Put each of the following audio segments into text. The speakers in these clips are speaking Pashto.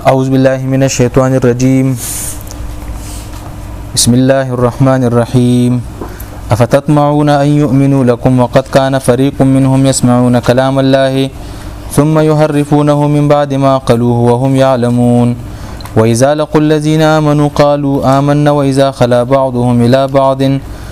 أعوذ بالله من الشيطان الرجيم بسم الله الرحمن الرحيم أفتطمعون أن يؤمنوا لكم وقد كان فريق منهم يسمعون كلام الله ثم يهرفونه من بعد ما قلوه وهم يعلمون وإذا لقوا الذين آمنوا قالوا آمنا وإذا خلا بعضهم إلى بعض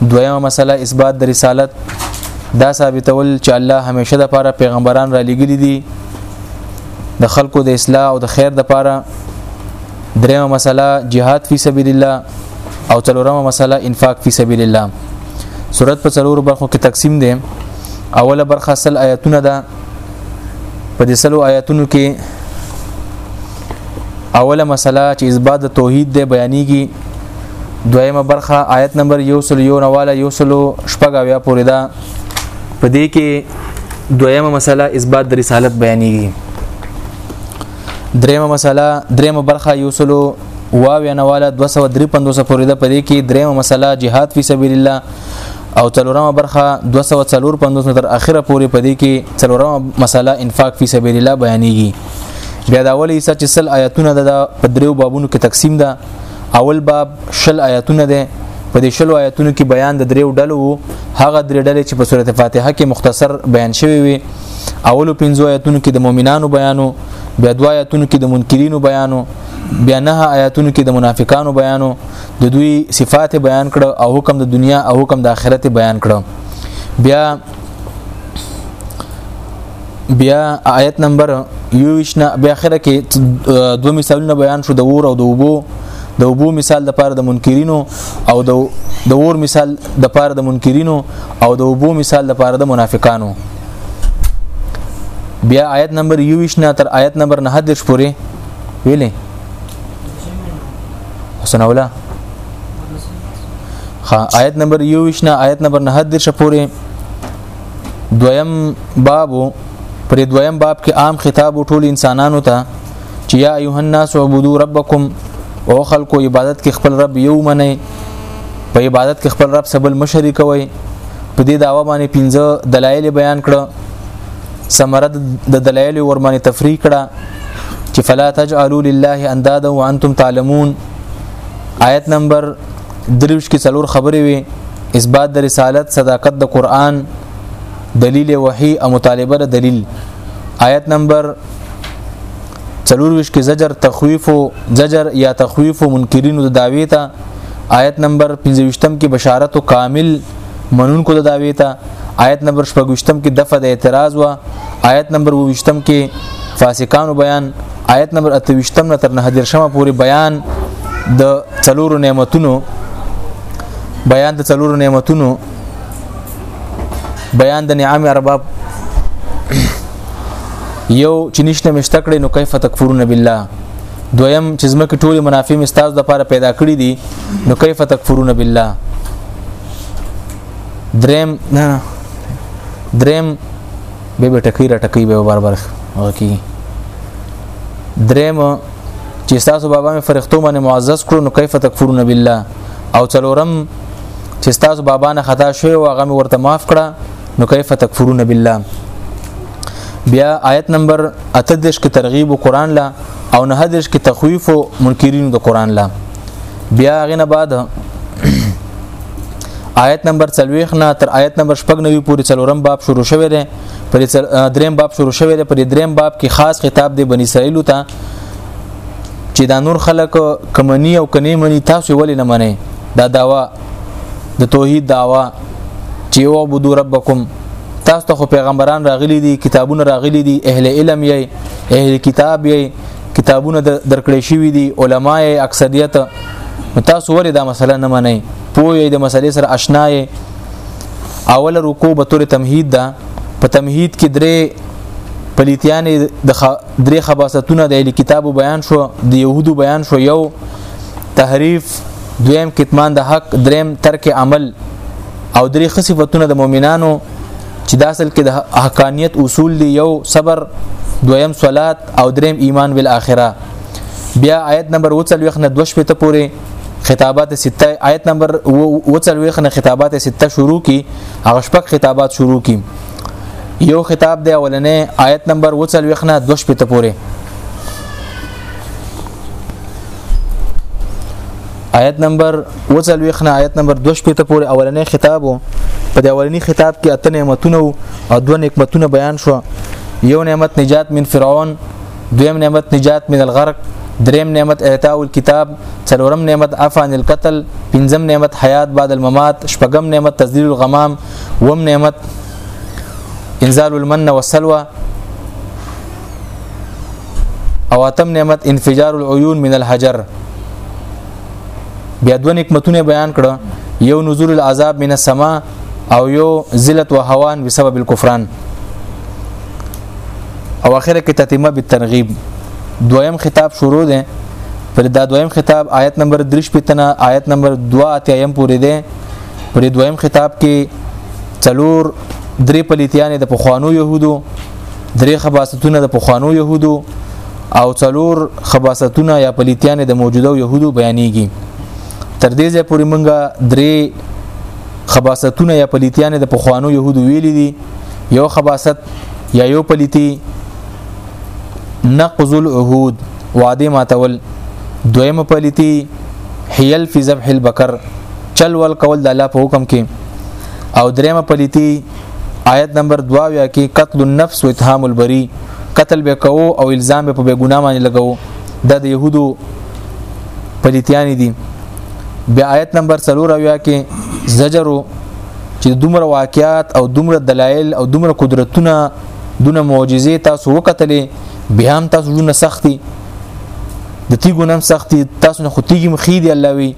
دویمه مسله اثبات د رسالت دا ثابتول چې الله همیشه د پاره پیغمبران را لګیلي دي د خلکو د اصلاح او د خیر د پاره دریمه مسله جهاد فی سبیل الله او څلورمه مسله انفاق فی سبیل الله صورت په څلورو برخو کې تقسیم دي اوله برخه سل آیاتونه ده په دې سلو آیاتونو کې اوله مسله چې اثبات توحید ده بیانېږي دویمه برخه آیت نمبر یو سل یو نواله یو سل شپږ اویا پورې ده په دې کې دویمه مسله اثبات د رسالت بیانېږي دریمه مسله دریمه برخه یو سل واو نواله 253 پورې ده په دې کې دریمه مسله جهاد فی سبیل الله او څلورمه برخه 245 تر اخره پورې په دې کې څلورمه مسله انفاق فی سبیل الله بیانېږي بیا دا ولې چې سل آیاتونه د په دریو بابونو کې تقسیم ده اول باب شل آیاتونه ده په دې شلو آیاتونو کې بیان د دریو ډلو وو هغه درې ډلې چې په سورته فاتحه کې مختصر بیان شوی وي اولو پنځو آیاتونو کې د مؤمنانو بیانو بیا دوا آیاتونو کې د منکرینو بیانو بیا نه آیاتونو کې د منافقانو بیانو د دوی صفات بیان کړه او حکم د دنیا او حکم د آخرت بیان کړه بیا بیا آیت نمبر 21 نه بیا اخره کې دوه مثالونه بیان شو د اور او د وبو د وبو مثال د پاره د منکرینو او د د اور مثال د پاره د منکرینو او د وبو مثال د پاره د منافقانو بیا آیت نمبر 21 نه تر آیت نمبر 9 پورې ویلې حسن اوله خا آیت نمبر 21 نه آیت نمبر 9 پورې دویم باب پر دویم باب کې عام خطاب ټول انسانانو ته چې یا ایه الناس عبدو ربکم او خلکو عبادت کې خپل رب یو منئ په عبادت کې خپل رب سبل مشرک وي په دې داوا باندې پنځه دلایل بیان کړه سمرد د دلایل ورمانه تفریق کړه چې فلا تجعلوا لله اندادا وانتم تعلمون آیت نمبر درویش کې څلور خبرې وي اثبات د رسالت صداقت د قران دلیل وحی او مطالبه د دلیل آیت نمبر 24 کې زجر تخویف او زجر یا تخویف منکرینو د داوی ته آیت نمبر 25 کې بشارت او کامل منونکو د داوی ته آیت نمبر 25 کې دفع د اعتراض وا آیت نمبر 20 کې فاسقانو بیان آیت نمبر 28 نه تر 9 پورې بیان د څلورو نعمتونو بیان د څلورو نعمتونو بیان د نعام ارباب یو چې نشته مشته کړي نو کیف تکفرون بالله دویم چې زمکه ټول منافع مستاز د لپاره پیدا کړی دي نو کیف تکفرون بالله دریم نه دریم به به ټکی را ټکی به بار بار هغه کی دریم چې تاسو بابا مې فرښتو باندې معزز کړو نو کیف تکفرون بالله او څلورم چې تاسو بابا نه خطا شوی او هغه ورته معاف کړه نو کیف تکفرون بالله بیا آیت نمبر 38 کې ترغیب قرآن لا او نه حدیث کې تخویف منکرین د قرآن لا بیا غنه بعد آیت نمبر 40 نه تر آیت نمبر 9 پورې څلورم باب شروع شوی دی پر دریم باب شروع شوی دی پر دریم باب کې خاص خطاب دی بنی اسرائیل ته چې دا نور خلک کمنی او کنی منی تاسو ولې نه منئ دا داوا د توحید داوا چې او عبدو ربکم تاسو ته پیغمبران راغلي دي کتابونه راغلي دي اهل علم یې اهل کتاب یې کتابونه درکړې شوې دي علما یې اکثریت تاسو ولې دا مسله نه منئ پوهې د مسلې سره آشنا یې اوله رکوع به تور تمهید ده په تمهید کې درې پلیتیان د درې خباستونه د کتابو بیان شو د يهودو بیان شو یو تحریف دویم کتمان د حق دریم ترک عمل او درې خصيفتونه د مؤمنانو چې د اصل کې د حقانيت اصول دی یو صبر دویم صلات او دریم ایمان بالاخره بیا آیت نمبر 40 نه 2 شپته پورې خطابات سته آیت نمبر 40 نه خطابات سته شروع کی هغه شپږ خطابات شروع کی یو خطاب دی اولنې آیت نمبر 40 نه 2 شپته پورې آیت نمبر و څلوېخ نه آیت نمبر دوش پې ته پورې اولنې خطاب و په دې اولنی خطاب کې اته نعمتونه او دوه نعمتونه بیان شو یو نعمت نجات من فرعون دویم نعمت نجات من الغرق دریم نعمت اعطاء الكتاب څلورم نعمت عفان القتل پنځم نعمت حیات بعد الممات شپږم نعمت تذلیل الغمام وم نعمت انزال المن والسلوى او اتم نعمت انفجار العيون من الحجر بیا دوه نعمتونه بیان کړه یو نزول العذاب من السما او یو ذلت و هوان بسبب الكفران او اخره کې تتمه بالترغیب دویم خطاب شروع ده پر دا دویم خطاب آیت نمبر 3 پتنه آیت نمبر 2 اتیم پورې ده پر دویم خطاب کې څلور درې پلیتیانې د پخوانو يهودو درې خباستونه د پخوانو يهودو او څلور خباستونه یا پلیتیان د موجوده يهودو بیانېږي تر دې ځای پورې مونږه درې خباستونه یا پلیتیان د پخوانو يهودو ویل دي یو خباست یا یو پلیتی نقض العهود وعده ماتول دویم پلیتی حیل فی ذبح البکر چل ول کول د الله په حکم کې او دریم پلیتی آیت نمبر 22 کې قتل النفس و اتهام البری قتل به کوو او الزام به په بیګناه باندې لګاو دا د يهودو پلیتیانی دي بیا آیت نمبر 23 کې زجر چې دومره واقعات او دومره دلایل او دومره قدرتونه دونه معجزې تاسو وکتلې بیا هم تاسو دونه سختي د تیګو نم سخت تاسو نه ختیږي مخې دی الله وی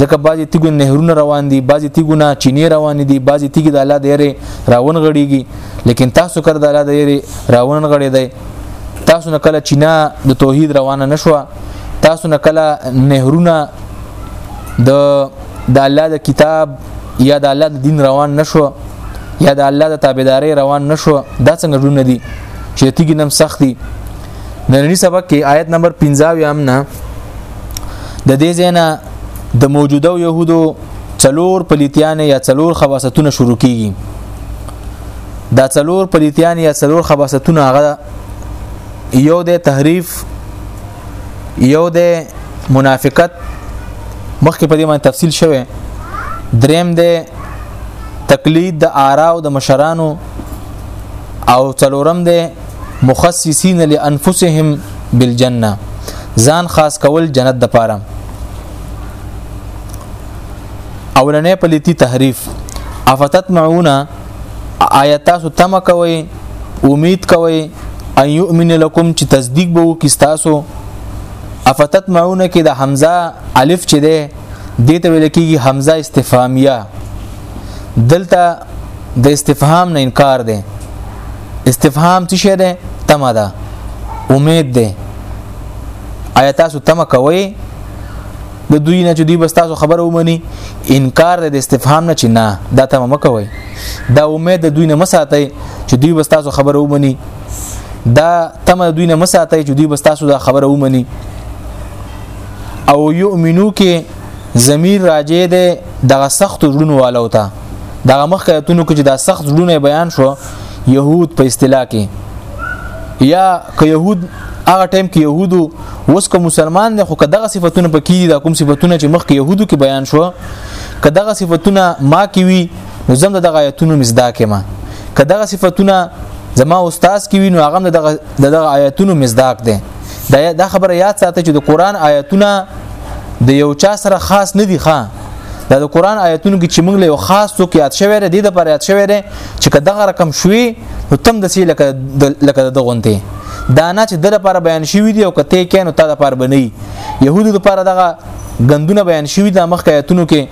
ځکه بعضی تیګو نهرونه روان دي بعضی تیګو نه چینه روان دي بعضی تیګي د الله دیره راون غړيږي لیکن تاسو کړ د الله دیره راون غړي دی تاسو نه کله چینه د توحید روانه نشوه تاسو نه کله نهرونه د د الله د کتاب یا د الله د دین روان نشو یا د الله د تابعداري روان نشو دا څنګه ژوند دي چې تیګ نم سختي نننی سبق کې آیت نمبر 15 یام نه د دې زینا د موجوده يهودو څلور پلیتیان یا څلور خواصتونه شروع کیږي دا څلور پلیتیان یا څلور خواصتونه هغه یو د تحریف یو د منافقت مخکې په دې باندې تفصیل شوه دریم د تقلید د آرا او د مشرانو او څلورم د مخصصین لانفسهم بالجنه ځان خاص کول جنت د پاره اولنې پلیتی تحریف افتت معونه آیات تاسو تم کوي امید کوي ان یؤمن لكم چې تصدیق به وکي تاسو افتت معونه کې د حمزه الف چې ده دته ویل کېږي حمزه استفهامیه دلته د استفهام نه انکار دی استفهام څه شی دی تمه ده امید دی آیا تاسو تمه کوئ د دوی نه چې دوی بس تاسو خبره ومني انکار د استفهام نه چې نه دا تمه مکوئ دا امید د دوی نه مساتئ چې دوی بس تاسو خبره ومني دا تمه دوی نه مساتئ چې دوی بس تاسو دا خبره ومني او یؤمنو کې ضمیر راجع دی دغه سخت جوړونو والو ته دغه مخکې اتونو کې چې دا سخت جوړونه بیان شو يهود په اصطلاح کې یا که يهود هغه ټیم کې يهودو اوس که مسلمان دی خو که دغه صفاتونه پکې دي دا کوم صفاتونه چې مخکې يهودو کې بیان شو که دغه صفاتونه ما کې وي نو زم دغه آیتونو مزدا کې ما که دغه صفاتونه زما استاد کې وي نو هغه دغه دغه آیتونو مزداق دي دا خبره یاد ساته چې د قران آیتونه د یو چا سره خاص نه دی ښا دا د قران آیتونو کې چې موږ له یو خاص څوک یاد شوی دی د پر یاد شوی دی چې کداغه رقم شوي نو تم د سی لکه لکه د غونته دا نه چې د لپاره بیان شوی دی او کته کین او تا د لپاره بنئ يهودو د لپاره دغه غندونه بیان شوی د مخکې آیتونو کې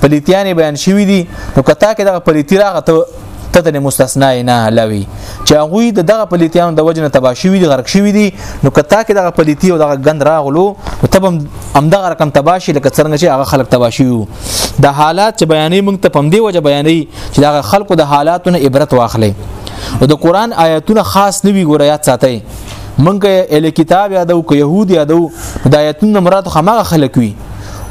پلیتیانې بیان شوی دي نو کته کې دغه پلیتی راغته ته د مستثنا نه لوي چې هغه د دغه پلیتیانو د وجنه تبا شوی دي غرق شوی دي نو کته کې دغه پلیتی او دغه غند راغلو تب هم دغه رقم تبا شي لکه څنګه چې هغه خلک تبا شي د حالات چې بیانې موږ ته پم دی وجه بیانې چې دغه خلکو د حالاتونو عبرت واخلي او د قران آیاتونه خاص نوي ګوره یاد ساتي منګه ال کتاب یادو که يهود یادو د آیاتونو مراد خماغه خلک وي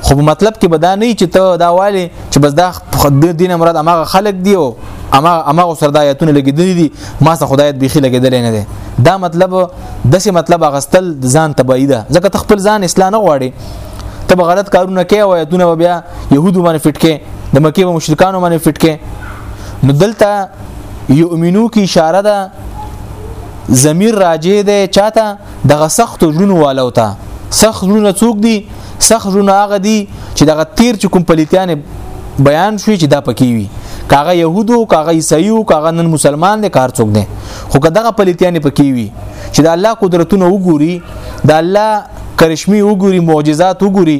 خو مطلب کې بدا نه چې ته دا والي چې بس دا دینه مراد اماغه خلق دی او اما اما سره د آیتونه لګیدل دي ما سره خدایت بيخي لګیدل نه دي دا مطلب دسه مطلب غستل ځان تبعی ده ځکه ته خپل ځان اسلام نه غواړي ته به غلط کارونه کوي او آیتونه بیا يهودو باندې فټ کې د مکه او مشرکانو باندې فټ کې نو دلته یؤمنو کی اشاره ده ضمیر راجع ده چاته دغه سخت جنو والو ته سخت جنو څوک دي سخت ژوند هغه دی چې دغه تیر چې کوم پلیتیان بیان شوی چې دا پکې وي کاغه يهودو کاغه عیسایو کاغه نن مسلمان دي کار څوک دي خو کداغه پلیتیان پکې وي چې د الله قدرتونه وګوري د الله کرشمي وګوري معجزات وګوري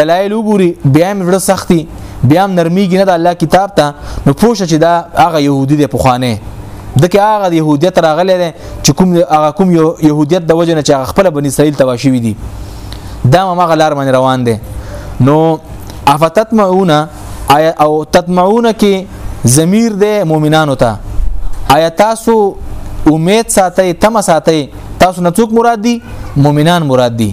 دلایل وګوري بیا هم ډېر سختي بیا هم نرميږي نه د الله کتاب ته نو پوښه چې دا هغه يهودي دی پخوانه دکې هغه د يهودیت راغلی دی چې کوم هغه کوم يهودیت د وجه نه چې خپل بنی اسرائیل تباشوي دي دا مغه لار باندې روان دي نو افتتمعون او تتمعون کې ضمیر دی مؤمنانو ته آیا تاسو امید ساتي تم ساتي تاسو نه څوک مراد دي مؤمنان مراد دي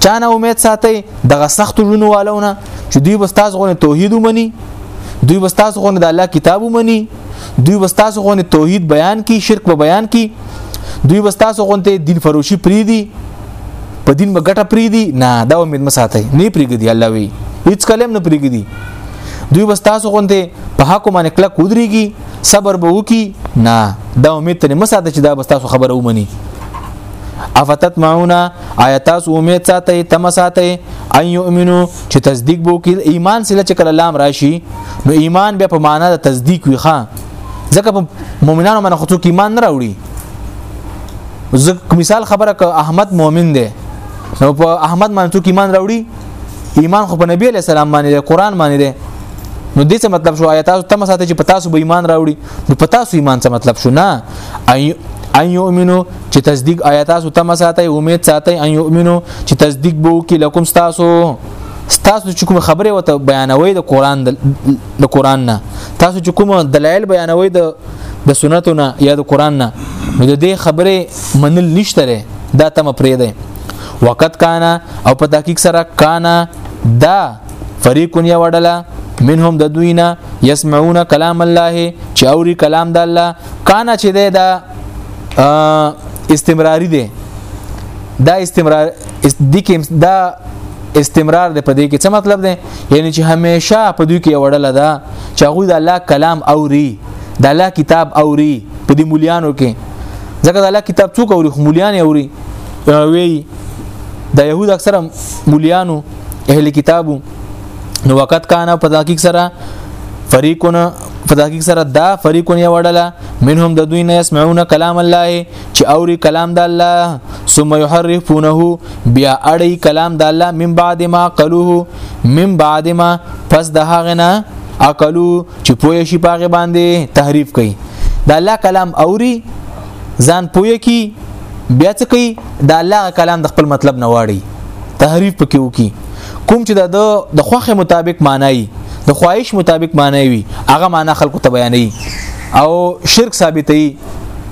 چانه امید ساتي دغه سخت ژوندوالونه چې دوی بس تاسو غو توحید ومني دوی بس تاسو غو د الله کتاب ومني دوی وستاسو غو نه توحید بیان کی شرک په بیان کی دوی وستاسو غو ته دین فروشی پری دی په دین به ګټه پری دی نه دا امید مساته نه پریګدی الله وی هیڅ کلم نه پریګدی دوی وستاسو غو ته په حق باندې کلک ودریږي صبر به وکي نه دا امید ته مساته چې دا وستاسو خبره ومني افتت معونا آیاتاس امید ساته تم ساته ان یؤمنو چې تصدیق بو کې ایمان سره چې کله لام راشي نو ایمان بیا په معنا د تصدیق وي ښا ځکه په مؤمنانو باندې خطو کې ایمان نه راوړي ځکه مثال خبره ک احمد مؤمن دی نو په احمد باندې څوک ایمان راوړي ایمان خو په نبی علی السلام باندې دی قران باندې دی نو دې څه مطلب شو آیات ته مساته چې پتا سو به ایمان راوړي نو پتا سو ایمان څه مطلب شو نه ان یؤمنو چې تصدیق آیات تاسو ته مساته امید ساتي ان یؤمنو چې تصدیق بو کې لکم تاسو تاسو چې کوم خبره وته بیانوي د قران د قران نه تاسو چې کوم دلایل بیانوي د د سنتو نه یا د قران نه نو د دې خبره منل نشته دا تم پرې ده وقت کانا او په تحقیق سره کانا دا فریق یا وډله منهم د دوی نه يسمعون کلام الله چې اوري کلام د الله کانا چې ده دا استمراری ده دا استمرار دي کې دا استمرار دی په دې کې څه مطلب دی یعنی چې همیشه په دوی کې وړل ده چې هغه د الله کلام اوري د الله کتاب اوري په دې مليانو کې ځکه د الله کتاب څوک اوري خو مليان اوري وی د يهود اکثره مليانو اهل کتابو نو وخت کانه په تحقیق سره فریقونه په تحقیق سره دا فریقونه وړله منهم د دوی نه يسمعون کلام الله چې اوري کلام د الله ثم يحرفونه بیا اړي کلام د الله من بعد ما قلوه من بعد ما پس د هغه نه عقلو چې پوه شي پاغه باندې تحریف کوي د الله کلام اوري ځان پوه کی بیا څه کوي د الله کلام د خپل مطلب نه واړي تحریف پکې وکي کوم چې د د خوخه مطابق معنی د خواهش مطابق معنی وي هغه معنی خلکو ته بیانوي او شرک ثابتوي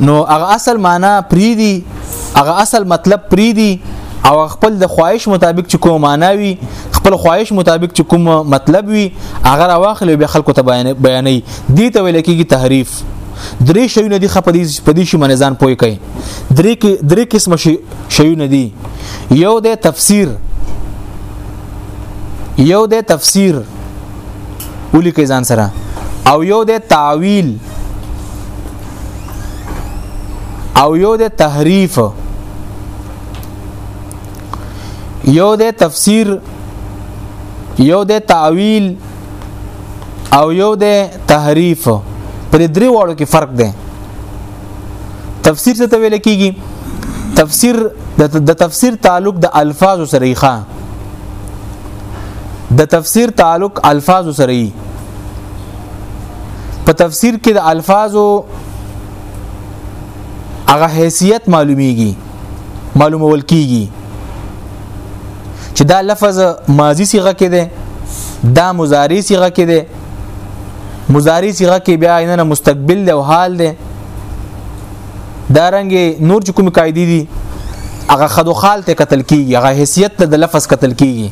نو هغه اصل معنا پریدي هغه اصل مطلب پریدي او خپل د خواهش مطابق چې کوم معنا وي خپل خواهش مطابق چې کوم مطلب وي هغه راواخلې به خلکو ته بیانې دي ته ویل کېږي تحریف درې شیونه دي خپل په دې شی باندې ځان پوي کوي درې کې درې قسم شی شیونه دي یو د تفسیر یو د تفسیر ولیکي ځان سره او یو د تعویل او یو د تحریف یو د تفسیر یو د تعویل او یو د تحریف پر درې واړو کې فرق دی تفسیر څه ته ویل کیږي تفسیر د تفسیر تعلق د الفاظ سره ښه د تفسیر تعلق الفاظ سره ای په تفسیر کې د الفاظو هغه حیثیت معلومیږي معلومول کیږي چې دا لفظ ماضی صيغه کې ده دا مضارع صيغه کې ده مضارع صيغه کې بیا نه مستقبل او حال ده دا رنګ نور چې کوم قاعده دي هغه خدو خال ته قتل کیږي هغه حیثیت ته د لفظ قتل کیږي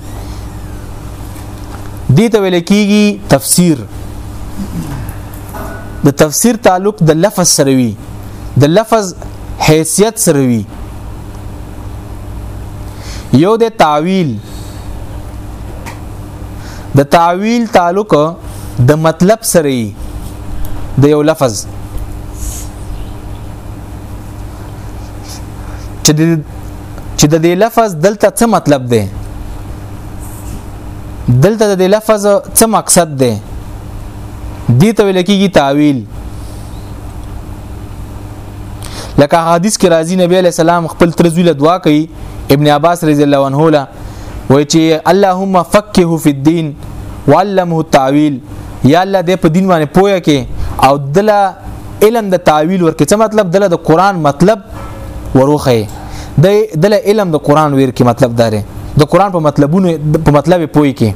دي ته ویل کیږي تفسیر د تفسیر تعلق د لفظ سره وي د لفظ حیثیت سره وي یو د تعویل د تعویل تعلق د مطلب سره د یو لفظ چې چې د دې لفظ دلته څه مطلب دی دلته د دې لفظ څه مقصد دی دې ته ویل کېږي تعویل لکه حدیث کې راځي نبی علی السلام خپل ترزوی له دعا کوي ابن عباس رضی الله عنه له وای چې اللهم فقهه فی الدین وعلمه التعویل یا الله دې په دین باندې پوهه کې او دله علم د تعویل ورکې څه مطلب دله د قران مطلب وروخه د دله علم د قران ویر کې مطلب داره د قران په مطلبونو په مطلب پوي کې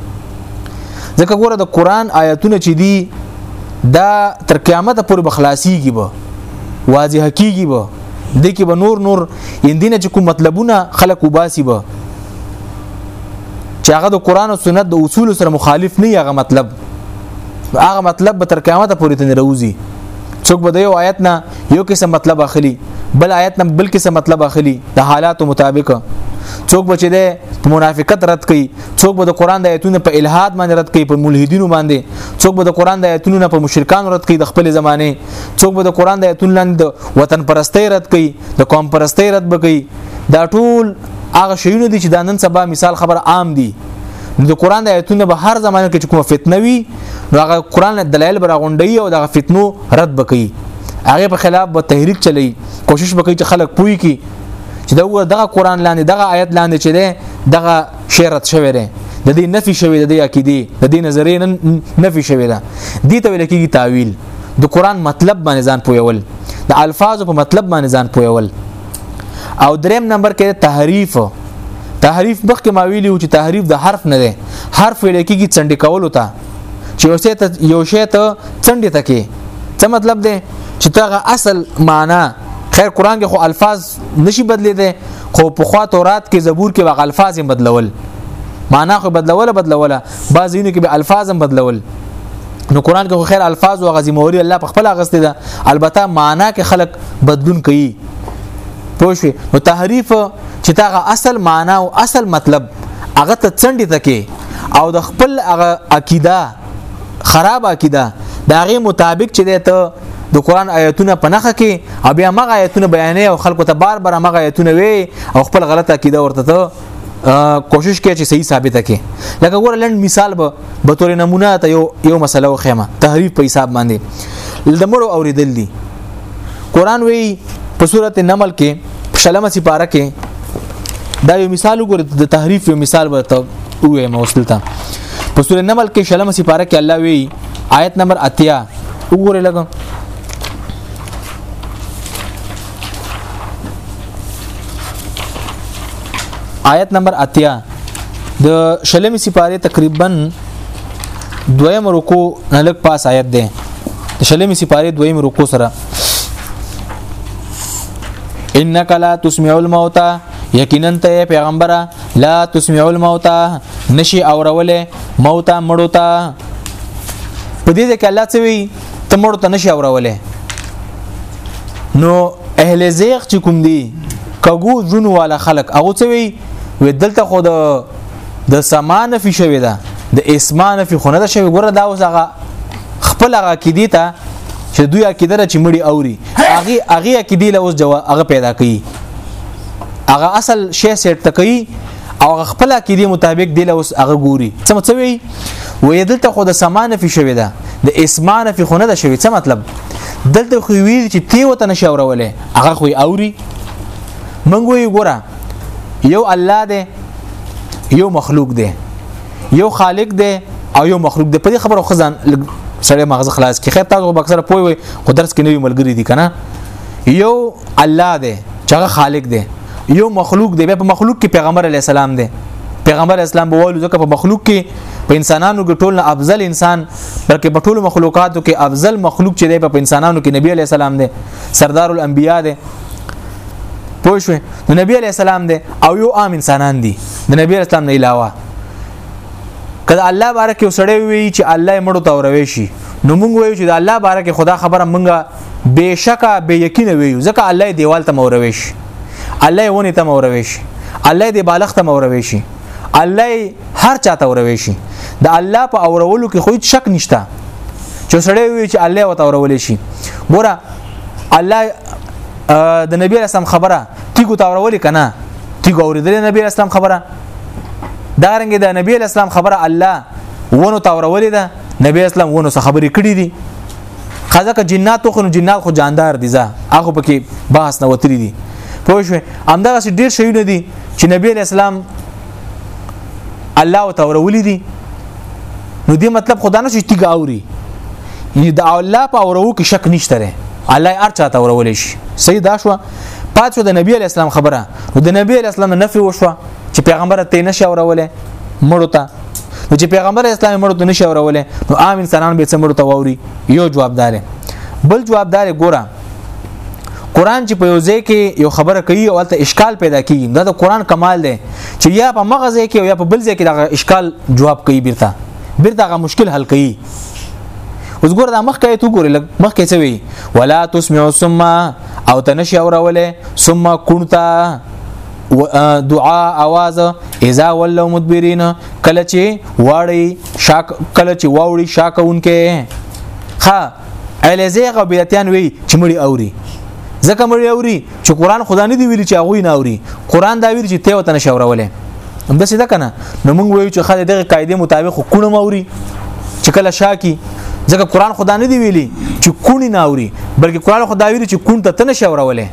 ځکه ګوره د قران آیاتونه چې دي دا تر قیامت پورې بخلاصيږي به واضح کیږي به د کې به نور نور اندینه چې کوم مطلبونه خلق وباسي به چې هغه د قران او سنت د اصول سره مخالف نه هغه مطلب هغه مطلب به تر قیامت پورې نه راوځي څوک به د یو آیت نه یو قسم مطلب اخلي بل آیت نه بل قسم مطلب اخلي د حالاتو مطابق څوک به چې د منافقت رد کوي څوک به د قران د آیتونو په الحاد باندې رد کوي په ملحدینو باندې څوک به د قران د آیتونو نه په مشرکانو رد کوي د خپل زمانه څوک به د قران د آیتونو لاندې وطن پرستۍ رد کوي د قوم پرستۍ رد بکوي دا ټول هغه شیونه دي چې دا نن سبا مثال خبر عام دي د قران د آیتونو به هر زمانه کې کومه فتنه وي نو هغه قران دلایل براغونډي او دغه فتنو رد بکړي هغه په خلاف به تحریک چلی کوشش وکړي چې خلک پوي کی چې دغه دغه قران لاندې دغه آیت لاندې چې ده دغه شعرت شوی دی د دې نفي شوی د دې عقیده د دې نظریې نفي شوی ده دي ته ویل کېږي تعویل د قران مطلب باندې ځان پویول د الفاظو په مطلب باندې ځان پویول او دریم نمبر کې تحریف تحریف مخکې ما ویلی چې تحریف د حرف نه دی حرف ویل کېږي څنډې کول ته چې یو شی ته یو شی ته څنډې ته کې څه مطلب دی چې تاغه اصل معنا خیر قران کې خو الفاظ نشي بدلیدي خو په خوا تورات کې زبور کې واغ الفاظ بدلول معنا خو بدلوله بدلوله بعض یونو کې به الفاظ هم بدلول نو قران کې خیر الفاظ او غزي موري الله په خپل غسته ده البته معنا کې خلق بدلون کوي پوه شو نو تحریف چې تاغه اصل معنا او اصل مطلب هغه ته څنډه تکي او د خپل هغه عقیده خراب عقیده دا غي مطابق چې ده ته د قران آیتونه په نخه کې او بیا مغه آیتونه بیانې او خلکو ته بار بار مغه آیتونه وي او خپل غلطه عقیده ورته کوشش کوي چې صحیح ثابت کړي لکه ور لند مثال به به تور نمونه ته یو یو مسله او خیمه تحریف په حساب باندې لمړو اوریدل دي قران وی په صورت نمل کې شلمه سپاره کې دا یو مثال وګوره د تحریف یو مثال به ته وې موصل ته په صورت نمل کې شلمه سپاره کې الله وی آیت نمبر اتیا وګوره لګم آیت نمبر اتیا د شلمی سپاره تقریبا دویم رکو نه لګ پاس آیت ده د شلمی سپاره دویم رکو سره انک لا تسمع الموتى یقینا ته پیغمبره لا تسمع الموتى نشي اوروله موتا مړوتا په دې کې الله څه وی ته مړ ته نشي اورولې نو اهل زیغ چې کوم دی کګو جون والا خلق هغه څه وی و دلته خو د د سمان فی شوی ده د اسمان فی خونه ده شوی ګره دا اوس هغه خپل هغه کې دی ته چې دوی عقیده چې مړی اوري هغه هغه کې دی له اوس جواب هغه پیدا کوي هغه اصل شی سیټ تکي او هغه خپل عقیده مطابق دی له اوس هغه ګوري څه مڅ وی وې دلته خو د سمانه فی شوی ده د اسمانه فی خونه ده شوی څه مطلب دلته خو ویل چې تی وته نشاورولې هغه خو اوري منګ وی ګوره یو الله دی یو مخلوق دی یو خالق دی او یو مخلوق دی په دې خبرو خزان سړی مغز خلاص کی خیر تاسو به اکثر پوي وي خو درس کې نوی ملګری دي کنه یو الله دی چې خالق دی یو مخلوق دی په مخلوق کې پیغمبر علی السلام دی پیغمبر اسلام بوول ځکه په مخلوق کې په انسانانو کې ټول افضل انسان بلکې په ټول مخلوقاتو کې افضل مخلوق چې دی په انسانانو کې نبی علی السلام دی سردار الانبیا دی پوه شو نو نبی علی السلام دی او یو عام انسانان دي د نبی اسلام نه علاوه کله الله بارک یو سړی وی چې الله یې مړو ته وروي شي نو موږ وایو چې د الله بارک خدا خبره مونږه بشکا به یقین ویو ځکه الله دیوال ته موروي شي الله ونی ته موروي شي الله دی بالغ ته موروي شي الله هر چا ته وروي شي د الله په اورولو کې خو شک نشته چې سړی وي چې الله وته اورول شي ګوره الله د نبی اسلام خبره تیګو ته اورول کنه تیګو اوریدل نبی اسلام خبره دا رنګ د نبی اسلام خبره الله ونو ته اورول ده نبی اسلام ونو څخه خبرې کړې دي خزه که جنات خو جنات خو جاندار دي ځا هغه پکې بحث نه وتري دي پوه شو همدغه ډیر شي نه دي چې نبی اسلام الله تعالی ولې دي نو دې مطلب خدا نه شي تیګ اوري د الله په اورو کې شک نشته لري الله هر چاته اورول شي صحیح دا شو پاتې د نبی اسلام خبره د نبی اسلام نفي وشوه چې پیغمبر ته نشي اورولې مړو ته نو چې پیغمبر اسلام مړو ته نشي اورولې نو عام انسانان به څه مړو ته ووري یو جوابدار بل جوابدار ګوره قران چې په یو ځای کې یو خبره کوي او البته اشکال پیدا کیږي دا د قران کمال دی چې یا په مغه ځای کې یا په بل ځای کې دا اشکال جواب کوي بیرته بیرته غو مشکل حل کوي اوس ګور دا مخ کې تو ګورې لګ مخ کې څه وی ولا تسمع ثم او تنشي اوروله ثم كنت دعا आवाज اذا ولوا مدبرين کله چې واړی شاک کله چې واوړي شاکونکې ها الیزه غبیتیان وی چې مړي اوري ځکه مړي اوري چې قران خدا نه دی ویلي چې هغه نه اوري قران دا ویل چې ته وته نشورولې هم د څه ده کنه نو موږ وایو چې خدای دغه قاعده مطابق کونه موري چې کله شاکی ځکه قران خدا نه دی ویلي چې کونی نه اوري بلکې قران خدا ویلي چې کون ته تنه شورولې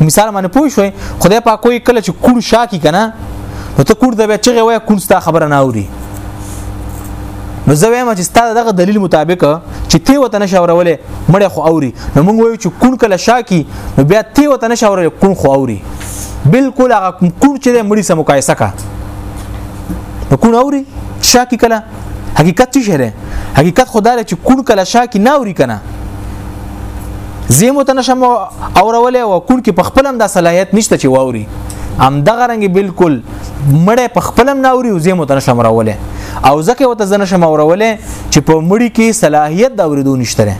مثال باندې پوه شوي خدای پاک کوئی کله چې کوړ شاکی کنه نو ته کوړ د بیا چغه وای کوړ ستا خبره نه اوري نو زه وایم چې ستاسو دغه دلیل مطابق چې تی وته نشاورولې مړ خو اوري نو موږ وایو چې کون کله شاکی نو بیا تی وته نشاورولې کون خو اوري بالکل هغه کون چې مړی سم مقایسه کا نو کون اوري شاکی کله حقیقت څه شری حقیقت خدای چې کون کله شا کې نه اوري کنه زیمو ته نشم اورولې او کون کې په خپلم دا صلاحیت نشته چې واوري ام دغه رنګ بالکل مړې په خپلم نه اوري او زیمو ته نشم اورولې او ځکه وته زنه شم اورولې چې په مړی کې صلاحیت دا اوریدو نشته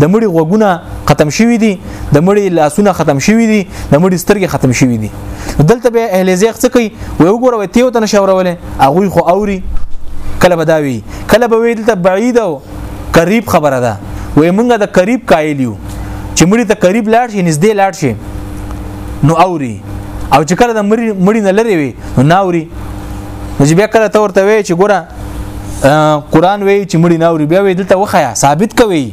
د مړي غوګونه ختم شوي دي د مړي لاسونه ختم شوي دي د مړي سترګې ختم شوي دي دلته به اهل زیغ څه کوي وی وګوره وی تیو ته نشورولې هغه خو اوري کله بداوي کله به وی دلته بعید او قریب خبره ده وی مونږه د قریب قائل یو چې مړي ته قریب لاړ شي نږدې لاړ شي نو اوري او چې کله د مړي مړي نه لري وي نو ناوري نو چې بیا کله ته ورته وی چې ګوره قران وی چې مړي ناوري بیا وی دلته وخیا ثابت کوي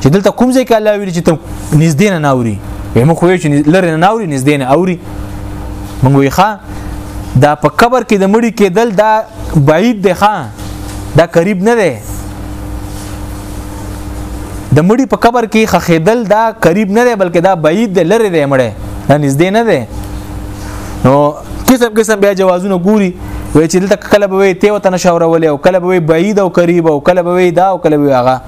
چې دلته کوم ځای کې الله ویل چې ته نږدې نه ناوري موږ خو یې چې لره نه ناوري نږدې نه اوري موږ یې ښا دا په قبر کې د مړي کېدل دا بعید دی ښا دا قریب نه دی د مړي په قبر کې خخېدل دا قریب نه دی بلکې دا بعید دی لره دی مړی دا نږدې نه دی نو قسم قسم بیا جوازونه ګوري وای چې دلته کله به ته وته نشاورولې او کله به بعید او قریب او کله به دا او کله به هغه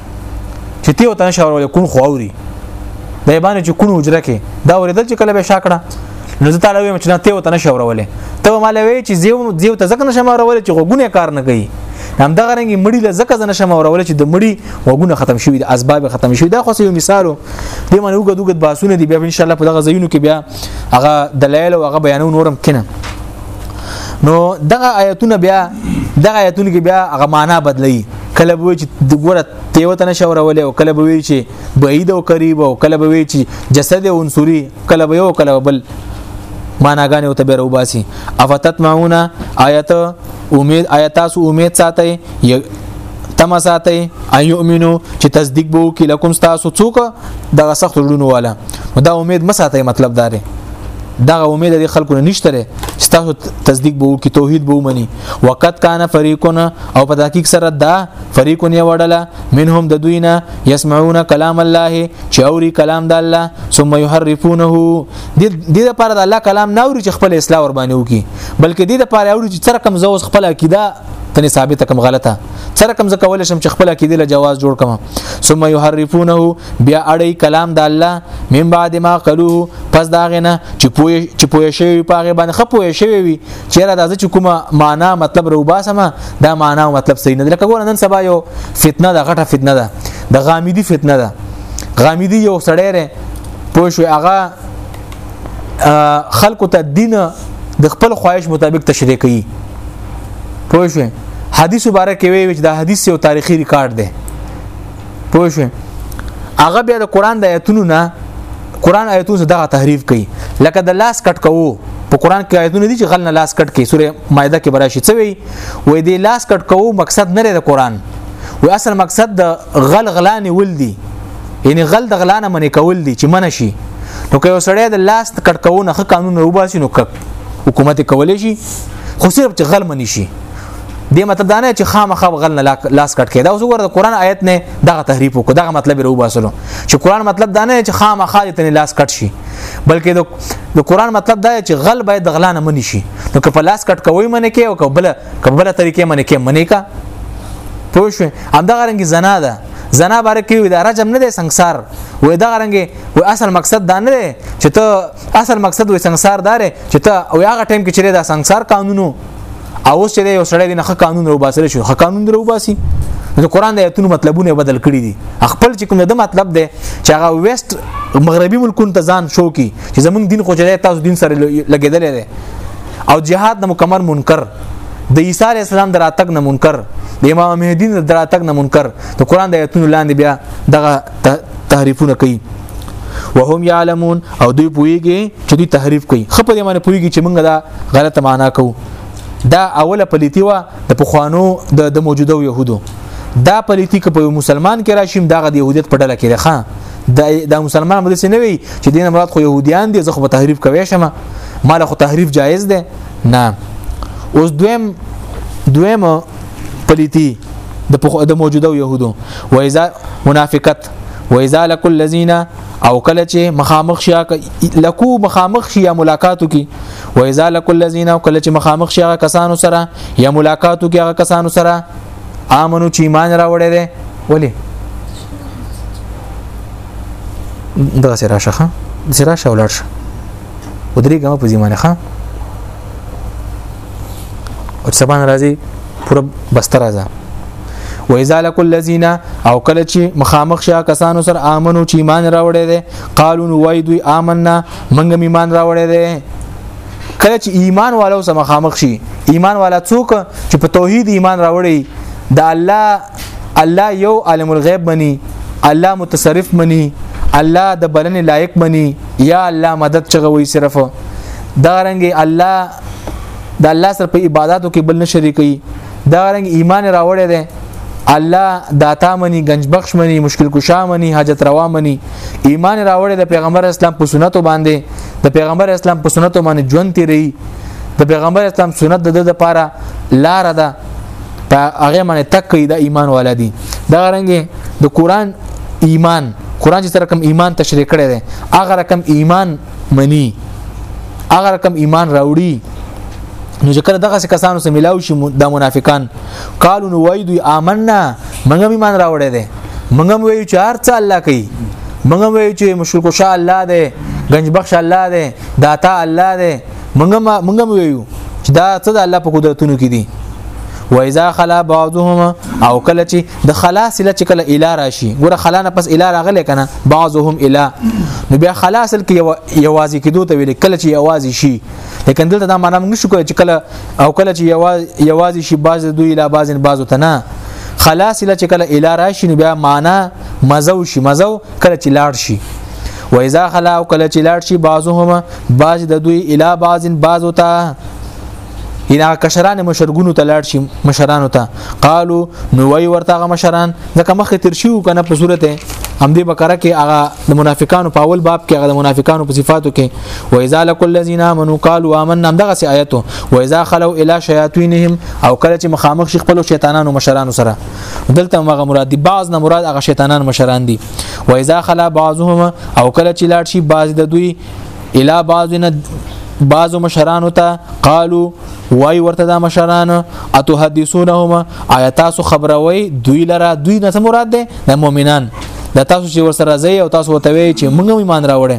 چې تی وته نشه ورولې کون خو اوري د یبانې چې کون حجره کې دا ورېدل چې کله به شاکړه نو زه تعالی ویم چې نه ته وته نه شورولې ته مال وی چې زیو زیو ته ځکه نشم اورولې چې غوګونه کار نه کوي هم دغه رنګ مړی له ځکه زنه شم اورولې چې د مړی وګونه ختم شوی د اسباب ختم شوی دا خو یو مثالو دې من وګد وګد باسونه دی بیا ان شاء الله په دغه ځایونو کې بیا هغه دلایل او هغه بیانونه نورم کینه نو دغه آیتونه بیا دغه آیتونه کې بیا هغه معنا بدلایي کله به چې د ګوره تیو ته نشورولې او کله به چې بعید او قریب او کله به چې جسد او عنصری کله به یو کله بل معناګانې او تبر وباسي افتت معونه آیت امید آیت تاسو امید ساتي تم ساتي ايؤمنو چې تصدیق بو کې لکم تاسو څوک دغه سخت لونو والا نو دا امید مساته مطلب دا دی دا امید د خلکو نه نشته لري چې تاسو تصدیق به وکړي توحید به ومني وقت کان فریقون او په تحقیق سره دا فریقون یې وړله منهم د دوی نه يسمعون کلام الله چې اوري کلام د الله ثم يحرفونه د دې لپاره د الله کلام نه اوري چې خپل اصلاح ور باندې وکړي بلکې د دې لپاره اوري چې تر کوم زوس خپل عقیده تنه ثابت کم غلطه سره کم ز کول شم چې خپل عقیده له جواز جوړ کما ثم يحرفونه بیا اړي کلام د الله من بعد ما قالو پس دا غنه چې پوي چې پوي شوی په هغه باندې خپوي شوی وي چې را دازه چې کومه معنا مطلب روبا سما دا معنا او مطلب صحیح نه لکه ګور نن سبا یو فتنه ده غټه فتنه ده د غامدي فتنه ده غامدي یو سړی پوه شو هغه خلکو ته دین د خپل خواهش مطابق تشریح کوي پوه شئ حدیث مبارک وی چې دا حدیث یو تاریخي ریکارډ دی پوه شئ هغه بیا د قران د آیتونو نه قران آیتونو څخه دغه تحریف کوي لکه د لاس کټ کوو په قران کې آیتونه دي چې غل نه لاس کټ کې سوره مائده کې براشي څه وي وې دې لاس کټ کوو مقصد نه لري د قران و اصل مقصد د غل غلان ول دي یعنی غل د غلا نه منې کول دي چې منه شي نو که یو سړی د لاس کټکونه خ قانون وباسي نو کک حکومت کولای شي خو صرف چې غل منی شي دې مطلب دا نه چې خامخا غل نه لاس کټ کړي دا اوس وګوره قرآن آیت نه دغه تحریف وکړه دغه مطلب رو باسلو چې قرآن مطلب دا نه چې خامخا دې تنه لاس کټ شي بلکې د قرآن مطلب دا چې غل باید د غلا نه منی شي نو که په لاس کټ کوي منه کې او کبل کبل طریقې منه کې منی کا پوه شو همدغه رنګ زنا ده زنا باره کې وي دا رجم نه دی سنگسار وې دا رنګي و اصل مقصد دا نه دی چې ته اصل مقصد وې سنگسار دار چې ته او هغه ټیم کې چیرې دا سنگسار قانونو او اوس چې یو سړی نه قانون رو باسل شو قانون رو باسي د قران د ایتونو مطلبونه بدل کړي دي خپل چې کوم د مطلب دی چې هغه ویست مغربي ملکونو ته ځان شو کی چې زمونږ دین خو چې تاسو دین سره لګیدل دی او جهاد نه مکمل منکر د عیسی علی السلام دراتګ نه منکر د امام مهدی دراتګ نه منکر د قران د آیتونو لاندې بیا دغه تحریفونه کوي وهم يعلمون او دوی پويږي چې دوی تحریف کوي خپل یې باندې پويږي چې موږ دا غلطه معنا کوو دا اوله پلیتی و د پخوانو د موجوده يهودو دا پلیتی که په مسلمان کې راشیم دا د يهودیت په ډله کې ده دا مسلمان مدرسې نه وي چې دین مراد خو يهوديان دي زه خو په تحریف کوي شمه مال خو تحریف جایز ده نه اوس دویم دویم پلیتی د د موجوده يهودو و اذا منافقت و اذا لكل الذين او کله چې مخامخ شیا لکو مخامخ شیا ملاقاتو کی و اذا لكل الذين او کله چې مخامخ شیا کسانو سره یا ملاقاتو کی هغه کسانو سره امنو چې ایمان راوړی دی ولی دا سره راشه ښه سره راشه ولاړ شه ودرې ګم په زمانه ښه او سبا ناراضي پوره بستر راځه و اذا لك الذين او کله چې مخامخ شیا کسانو سره امنو چې ایمان راوړی دي قالو نو وای دوی آمنا منګ ایمان راوړی دي کله چې ایمان والو سره مخامخ شي ایمان والا څوک چې په توحید ایمان راوړي د الله الله یو عالم الغیب مني الله متصرف مني الله د بلنې لایق مني یا الله مدد چغوي صرف دا رنګ الله د الله سره په عبادتو کې بل نه شریکي دا رنګ ایمان راوړی دی الله داتا منی گنج بخش منی مشکل کشا منی حاجت روا منی ایمان راوړی د پیغمبر اسلام په سنت باندې د پیغمبر اسلام په سنت باندې ژوند تیری د پیغمبر اسلام سنت د د لپاره لار ده په هغه باندې تکي د ایمان والا دي دا رنګه د قران ایمان قران چې سره کوم ایمان تشریح کړي دي هغه رقم ایمان مني هغه رقم ایمان راوړي نو ذکر دغه کسانو سره ملاو شي د منافقان قالو نو وای دوی آمنا منګه ایمان راوړی دی منګه وای چې هر څه الله کوي منګه وای چې مشرک شاه الله دی گنج بخش الله دی داتا الله دی منګه ما منګه ویو چې دا څه د الله په قدرتونو کې دي و اذا خلا بعضهما او کله چې د خلاص له چې کله اله راشي ګوره خلا نه پس اله راغله کنه بعضهم اله نو بیا خلاص کې یوازې کېدو ته ویل کله چې یوازې شي لیکن دلته دا معنی موږ شو چې کله او کله چې یوازې شي بعض دوی اله بعضن بعضو ته نه خلاص له چې کله اله راشي نو بیا معنی مزو شي مزو کله چې لاړ شي و اذا خلا او کله چې لاړ شي بعضهما بعض د دوی اله بعض بعض وتا اله کشران مشرګونو ته لاړ شي مشرانو ته قالو نو وی ورته مشران ځکه مخ تر شي کنه په صورت هم دې بقره کې هغه د منافقانو په اول باب کې هغه د منافقانو په صفاتو کې و اذا لكل الذين امنوا قالوا آمنا دغه سي آیتو و اذا خلوا الى شياطينهم او کله چې مخامخ شي خپل شیطانانو مشرانو سره دلته مغه مراد دی بعض نه مراد هغه شیطانان مشران دي و اذا خلا بعضهم او کله چې لاړ شي بعض د دوی الا بعض نه بعض مشران ته قالو وای ورته دا مشران اتحدثونهما آیا تاسو خبروي دوی لره دوی نه مراد ده د مؤمنان د تاسو چې ورسره ځای او تاسو وته وی چې موږ ایمان راوړې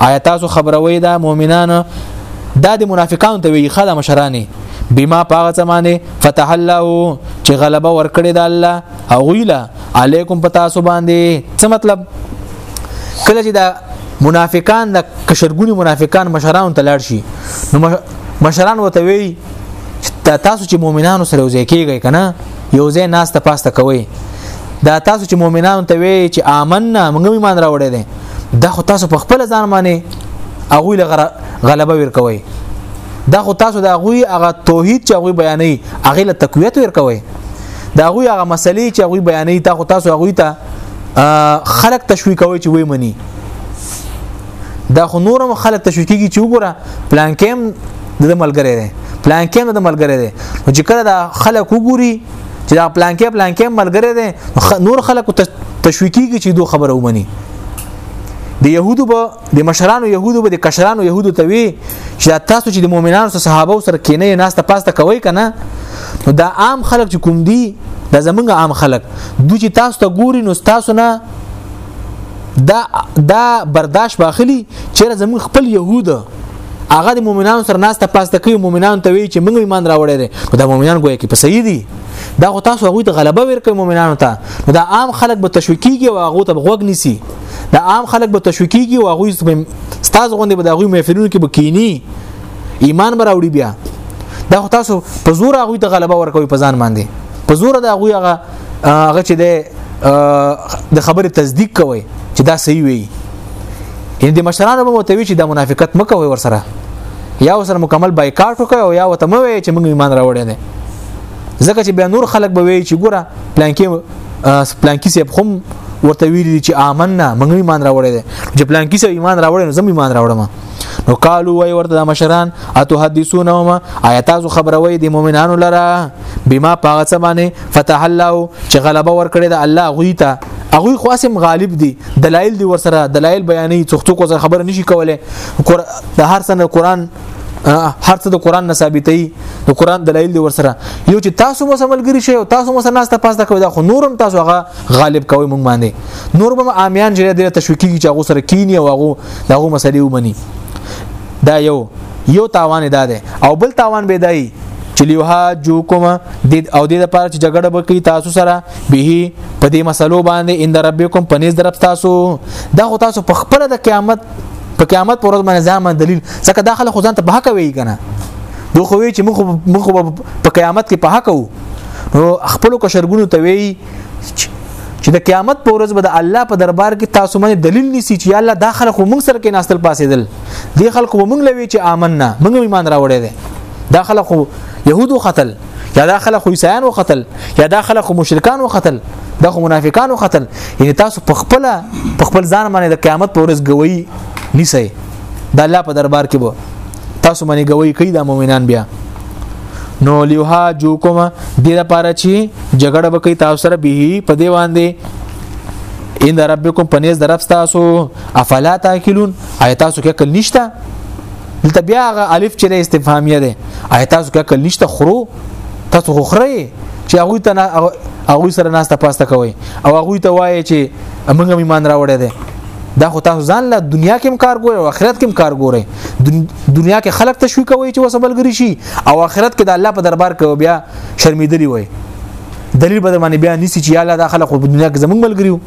آیا تاسو خبروي دا مؤمنان دا د منافقانو ته وی خدای مشرانه بما پاغه زمانه فتح الله چې غلبه ورکړي د الله او ویلا علیکم پتا سو باندې څه مطلب کله چې دا منافقان د کشرګونی منافقان مشران ته لاړ شي نو مشران وته وی تاسو چې مؤمنانو سره وځي کېږي کنه یو ځای ناس ته پاسته کوي دا تاسو چې مؤمنانو ته وی چې آمنا موږ ایمان راوړی دي دا خو تاسو په خپل ځان باندې هغه لغره غلبه ورکوي دا خو تاسو د غوي هغه توحید چې غوي بیانې هغه له تقویت ورکوي دا غوي هغه مسلې چې غوي بیانې تا خو تاسو غوي ته خلق تشویق کوي چې وای منی دا خو نورم خلک تشویقیږي چې وګوره پلان کېم د ملګری دی پلان کېم د ملګری دی نو چې کله دا خلک وګوري چې دا پلان کې پلان کې ملګری دی نور خلک تشویقیږي چې دوه خبره ومني د يهودو په د مشرانو يهودو به د کشرانو يهودو ته وی چې تاسو چې د مؤمنانو سره صحابه سره کینې ناس ته پاسته کوي کنه نو دا عام خلک چې کوم دي دا زمونږ عام خلک دوی چې تاسو ته ګوري نو تاسو نه دا دا برداشت واخلي چې زمونږ خپل يهود هغه د مؤمنانو سره ناس ته پاسته کوي مؤمنان ته وی چې موږ ایمان راوړی دی نو دا مؤمنان ګویا کې په صحیح دي دا خو تاسو هغه ته غلبه ورکړي مؤمنانو ته دا عام خلک به تشویقيږي او هغه ته بغوګ نسی د عام خلک به تشویقيږي او هغه ستاز غوندې به د هغه محفلونو کې بکینی ایمان براوړي بیا دا خو تاسو په زور هغه ته غلبه ورکوي په ځان باندې په زور دا هغه هغه هغه چې د خبره تصدیق کوي چې دا صحیح وي یعنی د مشرانو به متوي چې د منافقت مکوي ور سره یا وسره مکمل بایکاټ وکړي او یا وته مو چې موږ ایمان راوړی نه ځکه چې بیا نور خلک به وي چې ګوره پلان کې پلانکی صاحب هم ورته ویل چې آمنا موږ ایمان راوړی دی چې پلانکی صاحب ایمان راوړی نو زم ایمان راوړم نو قالو وای ورته مشران اتحدثونهم آیات از خبروي د مؤمنانو لره بما پاغه سمانه فتح الله چې غلبه ورکړي د الله غوي ته هغه خاصم غالب دي دلایل دي ورسره دلایل بیانې څوک څوک خبره نشي کوله د هر سنه قران هر څه د قران نه ثابتې د قران دلایل دی ورسره یو چې تاسو مو سملګری شئ او تاسو مو سناست پاسته کوي دا خو نورم تاسو هغه غالب کوي مونږ باندې نور به عامیان چې د تشویقي چې هغه سره کینی او هغه دغه مسلې ومني دا یو یو تاوان ده ده او بل تاوان به دی چې لیوها جو کوم د او د لپاره چې جګړه وکړي تاسو سره به په دې مسلو باندې ان ربکم پنيز درپ تاسو دا خو تاسو په خپل د قیامت په قیامت پر ورځ باندې ځامه دلیل ځکه دا خلک خو ځان ته په حق وی کنه دوی خو وی چې موږ موږ په قیامت کې په حق وو نو خپل کشرګونو ته وی چې د قیامت په ورځ به د الله په دربار کې تاسو باندې دلیل نیسی چې الله دا خلک خو موږ سره کې ناستل پاسې دل دی خلکو موږ لوي چې آمنا موږ ایمان راوړی دی دا خلک خو يهودو قتل یا دا خلک خو عیسایان وقتل یا دا خلک خو مشرکان وقتل دا خو منافقان وقتل یعنی تاسو په خپل په خپل ځان باندې د قیامت پر ورځ گوي نیسئ د الله په دربار کې به تاسو باندې گوي کوي د مؤمنان بیا نو لیوها جو کوم د لپاره چې جګړه وکي تاسو سره به په دی باندې ان ربکم پنيز درف تاسو افلا تاکلون آیات تاسو کې کل نشته دلته بیا هغه الف چې استفهامیه ده آیا تاسو کا کل نشته خرو تاسو خو خره چې هغه ته هغه سره ناس ته پاسته کوي او هغه ته وایي چې موږ هم ایمان راوړی دی دا خو تاسو ځان له دنیا کې هم کار ګورئ او آخرت کې هم کار ګورئ دنیا کې خلک تشوي کوي چې وسبلګری شي او آخرت کې د الله په دربار کې بیا شرمیدلی وي دلیل به باندې بیا نسی چې الله دا خلک په دنیا کې زمونږ ملګریو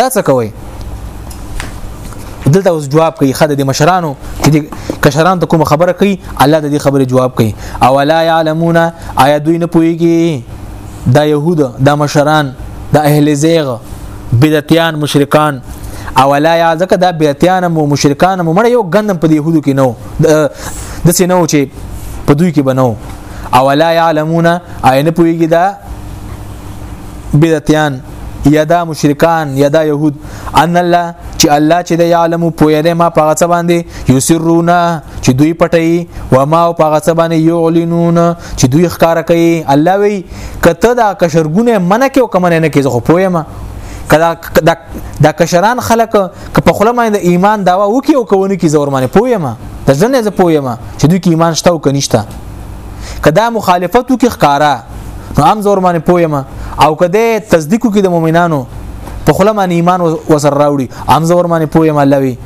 دا څه کوي دلته اوس جواب کوي خدای د مشرانو چې کشران ته کوم خبره کوي الله د دې خبره جواب کوي او لا يعلمون آیا دوی نه پويږي دا يهود دا مشران د اهل زیغ بدعتيان مشرکان او لا یا ځکه دا بیتیان مو مشرکان مو مړ یو غندم په يهودو کې نو د سينو چې په دوی کې بنو او لا يعلمون عین پویګی دا بدعتیان یا دا مشرکان یا دا يهود ان الله چې الله چې د عالم پوهه ده ما په غصه باندې یسرون چې دوی پټي و ما په غصه باندې یعلنون چې دوی ښکار کوي الله وی کته دا کشرګونه منکه او کمنه نه کې زه خو پوهه ما کدا د کشران خلک که په خله باندې ایمان داوا وکي او کوونی کی زور باندې پوهه ما د ځنه زه پوهه ما چې دوی کې ایمان شته او کنيشته کدا مخالفتو کې ښکارا نو هم زور باندې پویم او کده تصدیقو کې د مؤمنانو په خله باندې ایمان وسر راوړي هم زور باندې پویم الله وی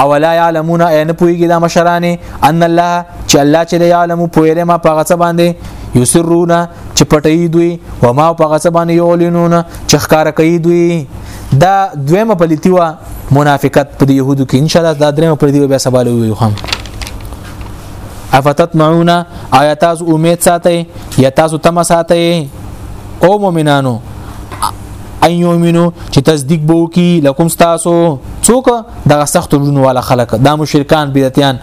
او لا يعلمون ان پويږي دا مشرانه ان الله چې الله چې يعلم پويره ما پغه څه باندې یسرون چې پټي دوی و ما پغه څه باندې یولینون چې ښکار کوي دوی دا دویمه پلیتی و منافقت په يهودو کې ان شاء الله دا درېمه پلیتی و بیا سبا لوي خام افتتمعون آیا تاسو امید ساتئ یا تاسو تم ساتئ او مؤمنانو ان یومنو چې تصدیق بو کی لکم تاسو څوک دغه سخت لونو والا خلک دا مشرکان بدعتيان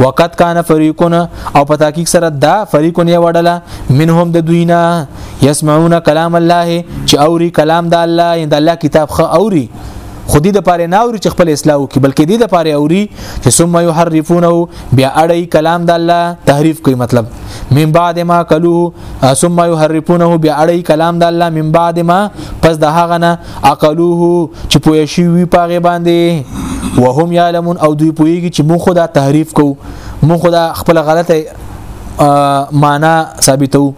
وقت کان فریقون او په تحقیق سره دا فریقون یې وړله منهم د دوینا یسمعون کلام الله چې اوري کلام د الله د الله کتاب خ اوري خودی د پاره نه اوري چې خپل اصلاح وکړي بلکې دې د پاره اوري چې ثم يحرفونه بیا اړي کلام د الله تحریف کوي مطلب من بعد ما کلو ثم يحرفونه بیا اړي کلام د الله من بعد ما پس د هغه نه عقلوه چې پوه شي وي پاغه باندې وهم يعلمون او دوی پوهیږي چې مونږ خدا تحریف کو مونږ خدا خپل غلطه معنا ثابتو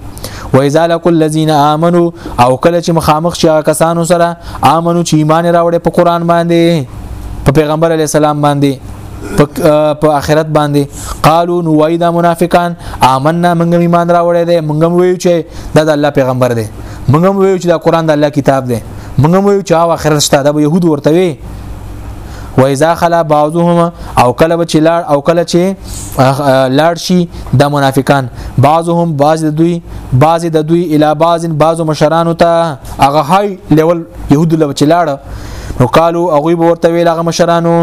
و اذا لقوا الذين امنوا او کله چې مخامخ شي کسانو سره امنو چې ایمان راوړې په قران باندې په پیغمبر علی السلام باندې په آخرت باندې قالو نو وای دا منافقان آمنا موږ ایمان راوړې دي موږ وایو چې دا د الله پیغمبر دی موږ وایو چې دا قران د الله کتاب دی موږ وایو چې او آخرت شته دا يهود ورته وي و اذا خلا بعضهم او کله چې لاړ او کله چې لاړ شي دا منافقان بعضهم بعض د دوی بعض د دوی الی بعض بعض مشرانو ته هغه های لیول يهود له چلاړه نو قالو هغه ورته ویل هغه مشرانو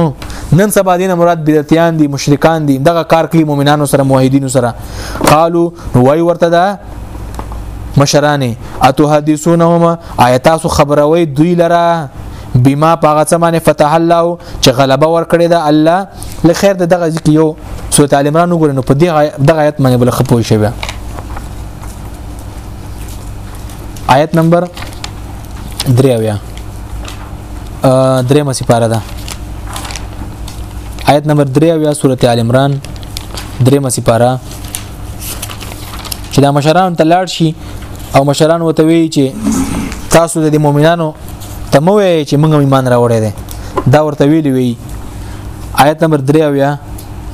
نن سبا دینه مراد بدعتيان دي مشرکان دي دغه کار کوي مؤمنانو سره موحدینو سره قالو وای ورته دا مشرانه اتو حدیثونهما آیتاسو خبروي دوی لره بما پاغه سمانه فتح الله چې غلبه ور کړی دا الله لخر د دغه ځکه یو سورۃ ال عمران وګورئ نو په دې دغه آیت باندې بل خپوي شي بیا آیت نمبر 3 اویا درې مې سپاره ده آیت نمبر 3 اویا سورۃ ال عمران درې مې سپاره چې دا مشران ته لاړ شي او مشران وته وی چې تاسو د مؤمنانو ته مو وی چې موږ ایمان راوړی دی دا ورته ویلی وی آیت نمبر 3 اویا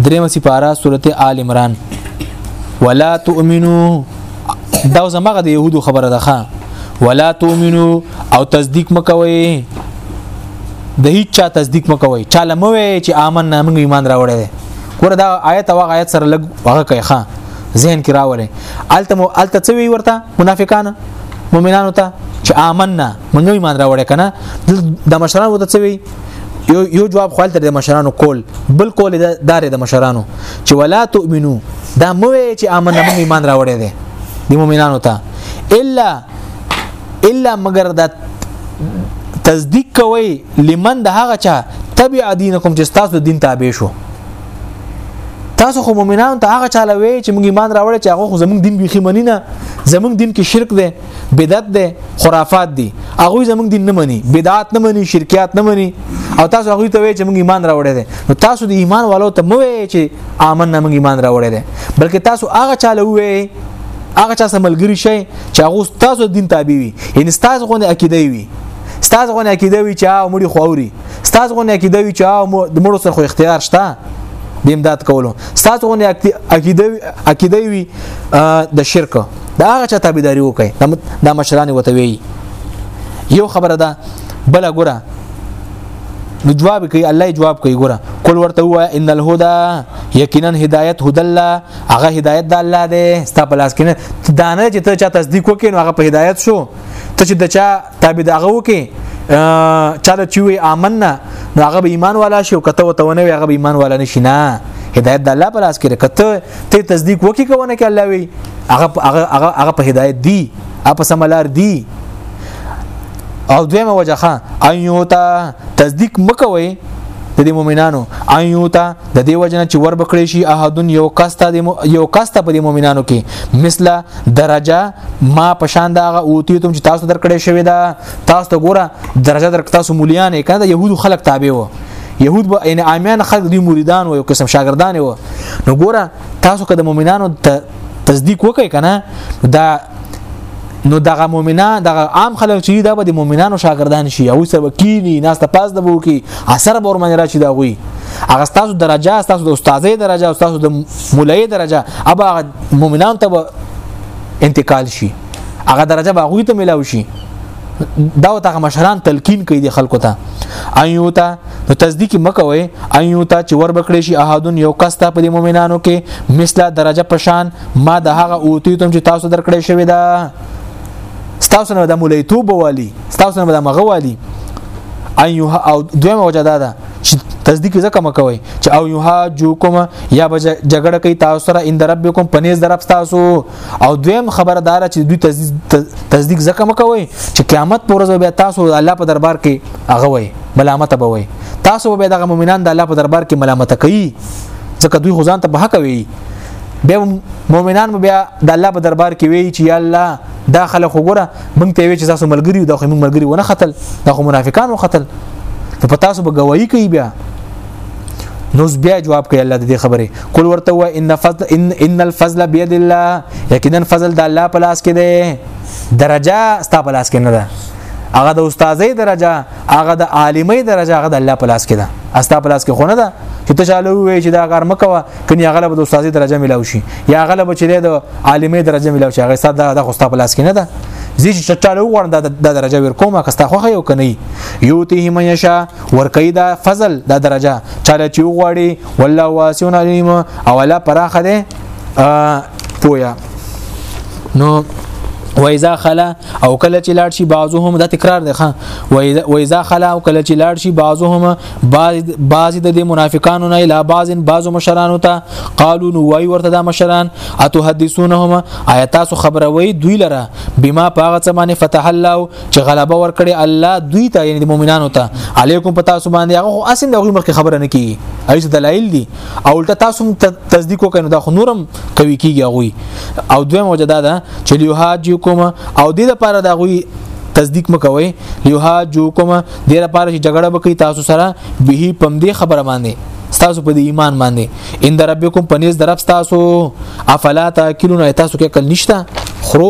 دریم سپاره سورته آل عمران ولا تؤمنو دا زمغه د يهودو خبره ده ښا ولا تؤمنو او تصدیق مکوي د هیڅ چا تصدیق مکوي چا لموي چې امن نه موږ ایمان راوړی دی ګوره دا آیت او آیت سره لګ هغه کوي ښا ذهن کې راولې الته مو الته څه وی ورته منافقان مؤمنانو ته چې آمنا موږ ایمان راوړې کنه د مشرانو ته څه وی یو یو جواب خپل تر د مشرانو کول بل کول د دار د مشرانو چې ولا تؤمنو دا مو چې آمنا موږ ایمان راوړې دي د مؤمنانو ته الا الا مگر د تصدیق کوي لمن د هغه چا تبع دینکم چې تاسو دین تابع شو تاسو خو مؤمنانو ته هغه چاله وی چې موږ ایمان راوړل چې هغه خو زموږ دین بيخي منی نه زموږ دین کې شرک دی بدعت دی خرافات دی هغه زموږ دین نه مني بدعت نه مني شرکیات نه مني او تاسو هغه ته وی چې موږ ایمان راوړل دي نو تاسو د ایمان والو ته مو وی چې امن نه موږ ایمان راوړل دي بلکې تاسو هغه چاله وی هغه چا سره ملګری شي چې هغه تاسو دین تابع وي یعنی تاسو غو نه عقیده وي تاسو غو نه عقیده وي چې مړي خوري ستاسو غو نه کیدوي چې او د مړو سره خو اختیار شته د امداد کولو ستاسو غو نه عقیده عقیده وي د شرک دا هغه چا تابعداري وکي دا مشران وته وي یو خبره ده بل ګره نو جواب کوي الله جواب کوي ګره کول ورته هو ان الهدى یقینا هدایت هد الله هغه هدایت د الله دی ستا په لاس کې نه دانه چې ته چا تصدیق وکې نو هغه په هدایت شو ته چې د چا تابع دغه وکي چاله چې وي امننا نو هغه به ایمان والا شي او کته وتونه هغه به ایمان والا نشي نه هدایت د الله په لاس کې کته ته تصدیق وکي کوونه کې الله وي هغه هغه هغه په هدایت دی اپ سملار دی او دویمه وجهه ایوتا تصدیق مکوي د مؤمنانو ایوتا د دې وجنه چې ور بکړې شي احدن یو کس ته یو کس ته په مؤمنانو کې مثله درجه ما پشان دا غ اوتی تم چې تاسو درکړې شوی دا تاسو ته ګوره درجه درک تاسو مليان کړه د يهودو خلک تابع وو يهود به ان عامیان خلک دی مریدان و یو قسم شاګردان و نو ګوره تاسو که د مؤمنانو تصدیق وکړئ کنه دا نو دغه مؤمنان دغه عام خلک چې دا به د مؤمنانو شاګردان شي او سره کینی ناس ته پاس د بو کی اثر به ورمن راشي دا وی هغه تاسو درجه تاسو د استادې درجه تاسو د مولای درجه ابا مؤمنان ته انتقال شي هغه درجه به غوي ته ملاوي شي دا ته مشران تلقین کوي د خلکو ته ايوتا نو تصدیق مکوي ايو ته چې ور بکړې شي احدن یو کس ته په مؤمنانو کې مثله درجه پشان ما د هغه اوتی تم چې تاسو درکړې شوی دا تاسو نه د مولایتوب والی تاسو نه د مغه والی ايو او دویمه وجه دا ده چې تصدیق زکه مکوي چې او یوها جو کوم یا جګړه کوي تاسو سره ان ربکم پنيز درف تاسو او دویم خبره دا چې دوی تصدیق ځکه مکوي چې قیامت پر ورځ بیا تاسو د الله په دربار کې هغه وي ملامت به وي تاسو به دغه مؤمنان د الله په دربار کې ملامت کوي ځکه دوی خدان ته په حق وي بیا مؤمنان بیا د الله په دربار کې وی چې یا الله دا خلک وګوره مونږ ته وی چې تاسو ملګری او د خو ملګری ونه قتل د خو منافقان و قتل په تاسو به گواہی کوي بیا نو بیا جواب کوي الله د دې خبره قل ورته و ان فضل ان ان الفضل بيد الله یقینا فضل د الله په لاس کې دی درجه ستا په لاس کې نه ده هغه د استادۍ درجه هغه د عالمۍ درجه هغه د الله په لاس کې ده استا په لاس کې خونه ده چې ته چاله وې چې دا غر مکوه کني هغه به د استادۍ درجه ملاو شي یا هغه به چې د عالمۍ درجه ملاو شي هغه ساده د خوستا په لاس کې نه ده زی چې چاله وغواړم دا درجه ور کومه کستا خوخه یو کني یوته من یشا ورکوي دا فضل دا درجه چاله چې وغواړي والله واسع علیم او الله پراخه ده پویا نو وایزا خلا او کله چې لاړ شي بعضهم دا تکرار دی ښا وایزا خلا او کله چې لاړ شي بعضهم بعض د منافقانو نه اله بعض بعض مشرانو ته قالو نو وای ورته دا مشران اتحدثونهم آیات خبروي دوی لره بما پاغه څه باندې فتح الله چې غلبه ورکړي الله دوی ته یعنی د مؤمنانو ته علیکم پتا سو باندې هغه اسیم دغه مخ خبره نه کیږي ایس دلایل دي او الټه تاسو تصدیق وکړو دا خو نورم کوي کیږي غوي او دوی موجوده ده چې لیوهاج کوم او دې لپاره دا غوي تصدیق مکوي لیوهاج کوم دې لپاره چې جګړه وکړي تاسو سره به پم دې خبره باندې تاسو په ایمان باندې ان در ربکم پنيز درب تاسو افلا تاکلون تاسو کې کل نشتا خرو